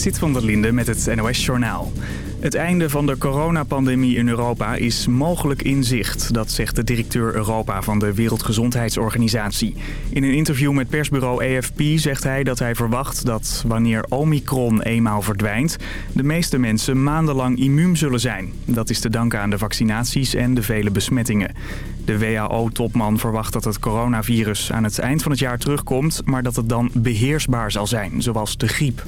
Sit van der Linde met het NOS-journaal. Het einde van de coronapandemie in Europa is mogelijk in zicht. Dat zegt de directeur Europa van de Wereldgezondheidsorganisatie. In een interview met persbureau AFP zegt hij dat hij verwacht dat wanneer Omicron eenmaal verdwijnt... de meeste mensen maandenlang immuun zullen zijn. Dat is te danken aan de vaccinaties en de vele besmettingen. De WHO-topman verwacht dat het coronavirus aan het eind van het jaar terugkomt... maar dat het dan beheersbaar zal zijn, zoals de griep.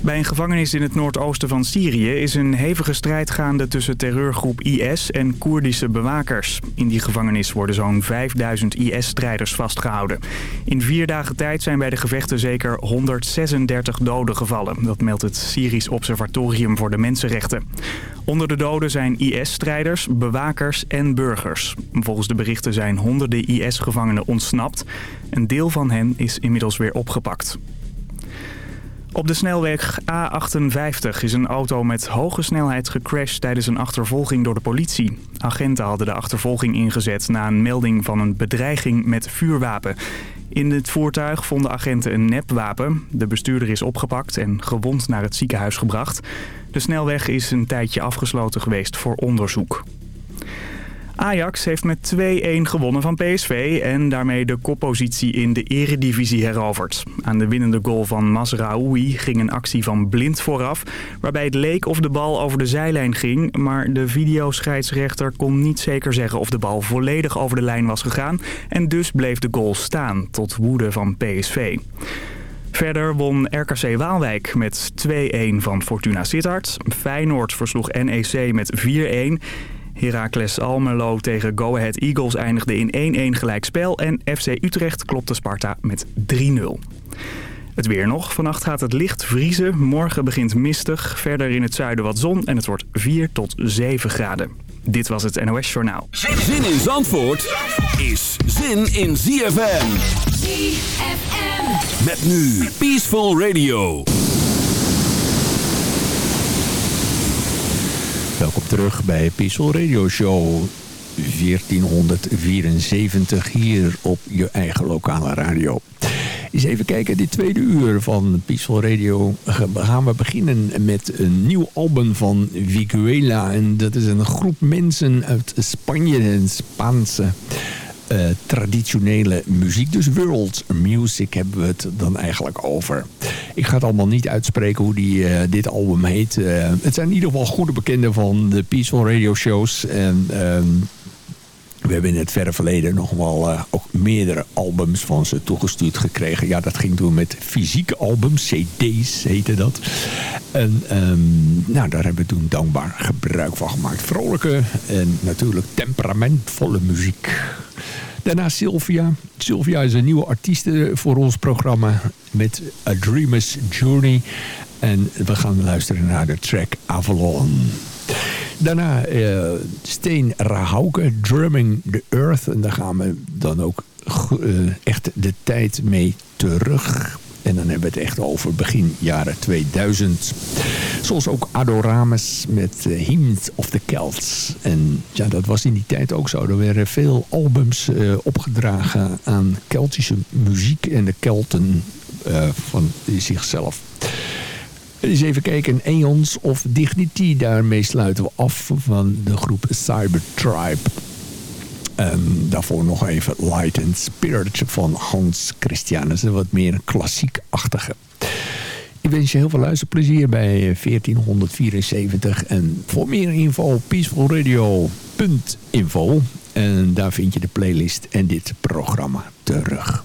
Bij een gevangenis in het noordoosten van Syrië is een hevige strijd gaande tussen terreurgroep IS en Koerdische bewakers. In die gevangenis worden zo'n 5000 IS-strijders vastgehouden. In vier dagen tijd zijn bij de gevechten zeker 136 doden gevallen. Dat meldt het Syrisch Observatorium voor de Mensenrechten. Onder de doden zijn IS-strijders, bewakers en burgers. Volgens de berichten zijn honderden IS-gevangenen ontsnapt. Een deel van hen is inmiddels weer opgepakt. Op de snelweg A58 is een auto met hoge snelheid gecrashed tijdens een achtervolging door de politie. Agenten hadden de achtervolging ingezet na een melding van een bedreiging met vuurwapen. In het voertuig vonden agenten een nepwapen. De bestuurder is opgepakt en gewond naar het ziekenhuis gebracht. De snelweg is een tijdje afgesloten geweest voor onderzoek. Ajax heeft met 2-1 gewonnen van PSV en daarmee de koppositie in de eredivisie heroverd. Aan de winnende goal van Masraoui ging een actie van Blind vooraf... waarbij het leek of de bal over de zijlijn ging... maar de videoscheidsrechter kon niet zeker zeggen of de bal volledig over de lijn was gegaan... en dus bleef de goal staan, tot woede van PSV. Verder won RKC Waalwijk met 2-1 van Fortuna Sittard. Feyenoord versloeg NEC met 4-1... Heracles Almelo tegen Go Ahead Eagles eindigde in 1-1 gelijkspel en FC Utrecht klopte Sparta met 3-0. Het weer nog. Vannacht gaat het licht vriezen. Morgen begint mistig. Verder in het zuiden wat zon en het wordt 4 tot 7 graden. Dit was het NOS Journaal. Zin in Zandvoort is zin in ZFM. ZFM. Met nu Peaceful Radio. Welkom terug bij Peaceful Radio Show 1474 hier op je eigen lokale radio. Eens even kijken, dit tweede uur van Peaceful Radio gaan we beginnen met een nieuw album van Viguela. En dat is een groep mensen uit Spanje en Spaanse uh, traditionele muziek. Dus world music hebben we het dan eigenlijk over. Ik ga het allemaal niet uitspreken hoe die, uh, dit album heet. Uh, het zijn in ieder geval goede bekenden van de Peaceful Radio shows. En we hebben in het verre verleden nog wel uh, ook meerdere albums van ze toegestuurd gekregen. Ja, dat ging toen met fysieke albums, cd's heette dat. En um, nou, daar hebben we toen dankbaar gebruik van gemaakt. Vrolijke en natuurlijk temperamentvolle muziek. Daarna Sylvia. Sylvia is een nieuwe artieste voor ons programma met A Dreamer's Journey. En we gaan luisteren naar de track Avalon. Daarna uh, Steen Rahauke, Drumming the Earth. En daar gaan we dan ook uh, echt de tijd mee terug. En dan hebben we het echt over begin jaren 2000. Zoals ook Adoramus met uh, Hymns of the Celts. En ja, dat was in die tijd ook zo. Er werden veel albums opgedragen aan Keltische muziek en de Kelten van zichzelf. Eens even kijken, Eons of Dignity. Daarmee sluiten we af van de groep Cybertribe. En daarvoor nog even Light and Spirit van Hans Christian. Dat is een wat meer klassiek-achtige. Ik wens je heel veel luisterplezier bij 1474. En voor meer info peacefulradio.info. En daar vind je de playlist en dit programma terug.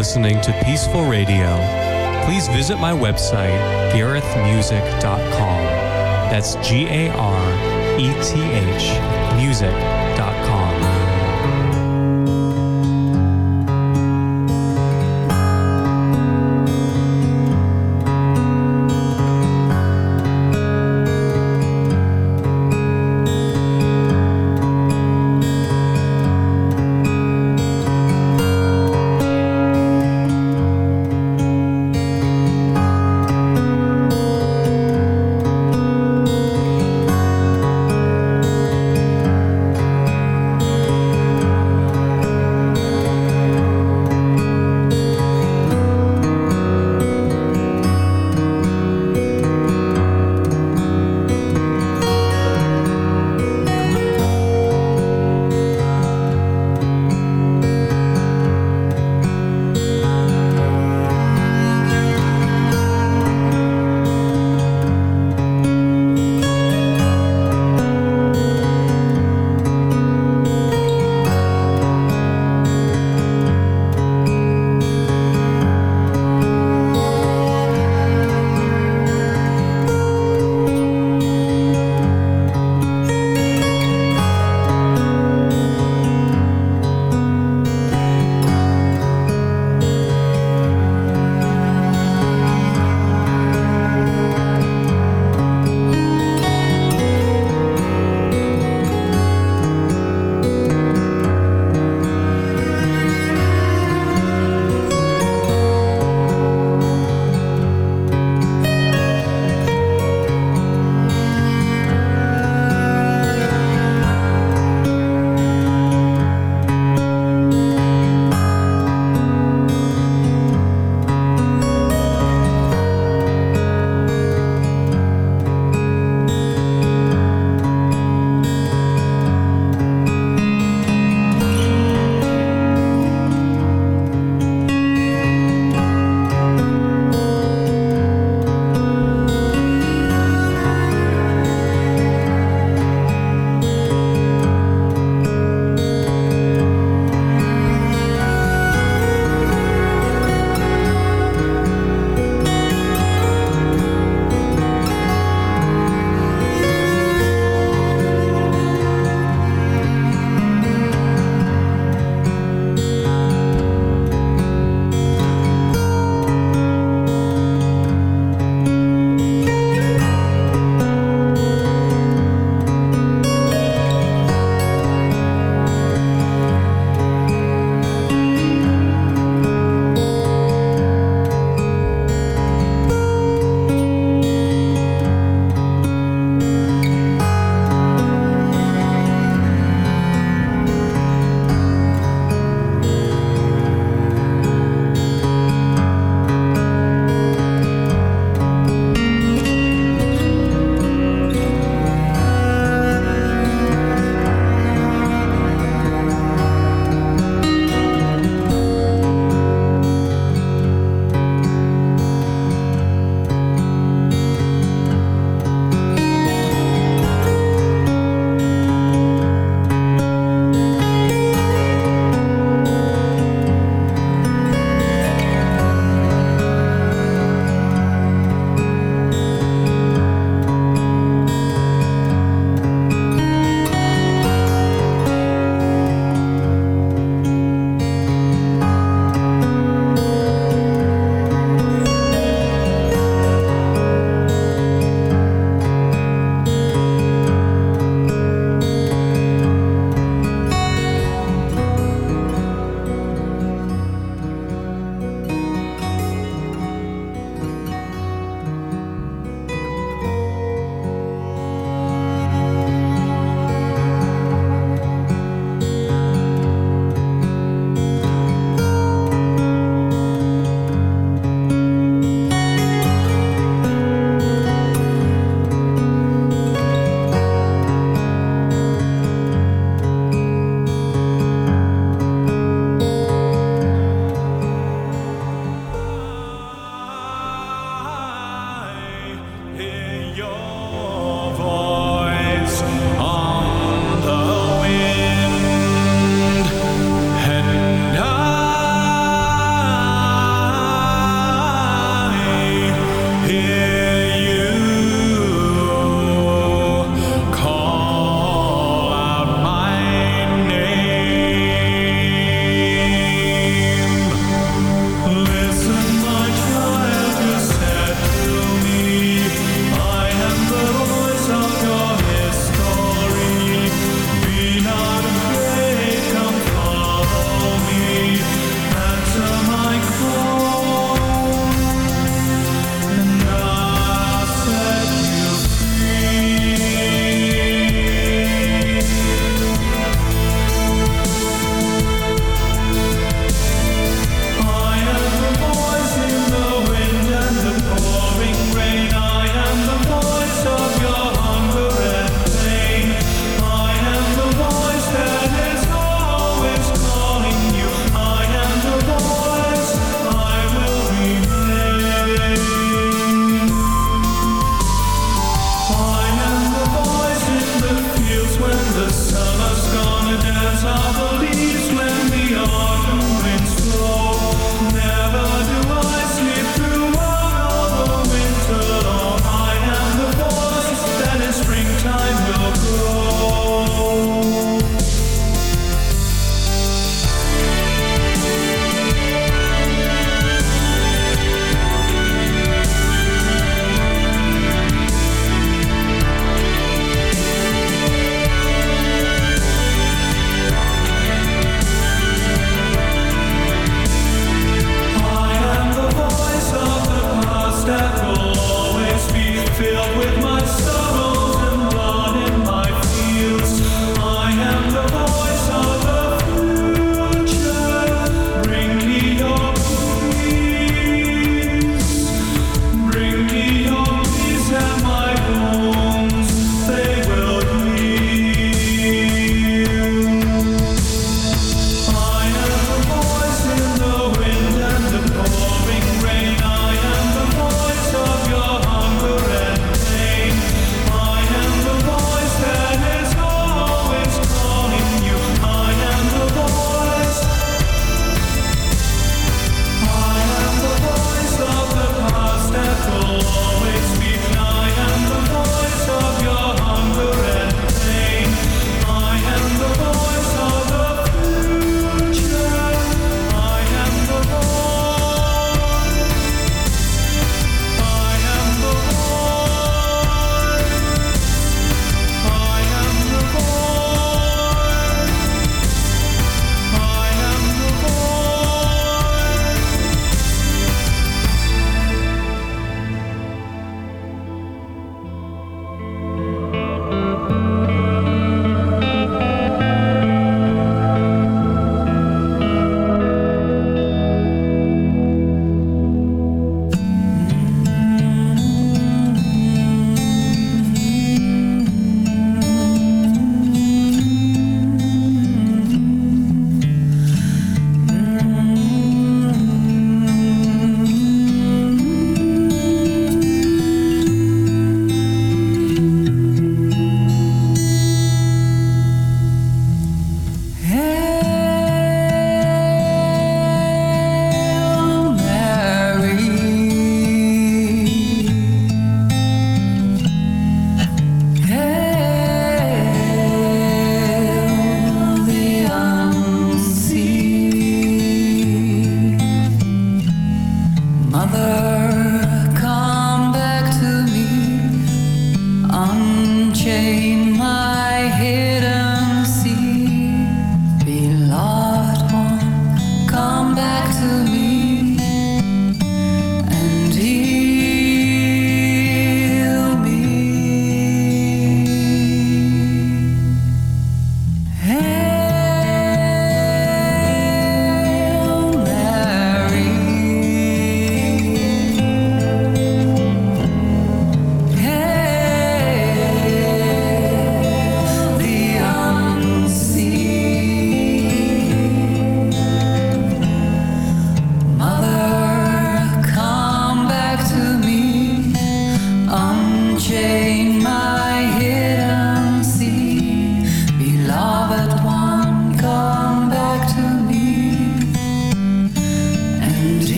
Listening to Peaceful Radio. Please visit my website, garethmusic.com. That's G A R E T H music.com.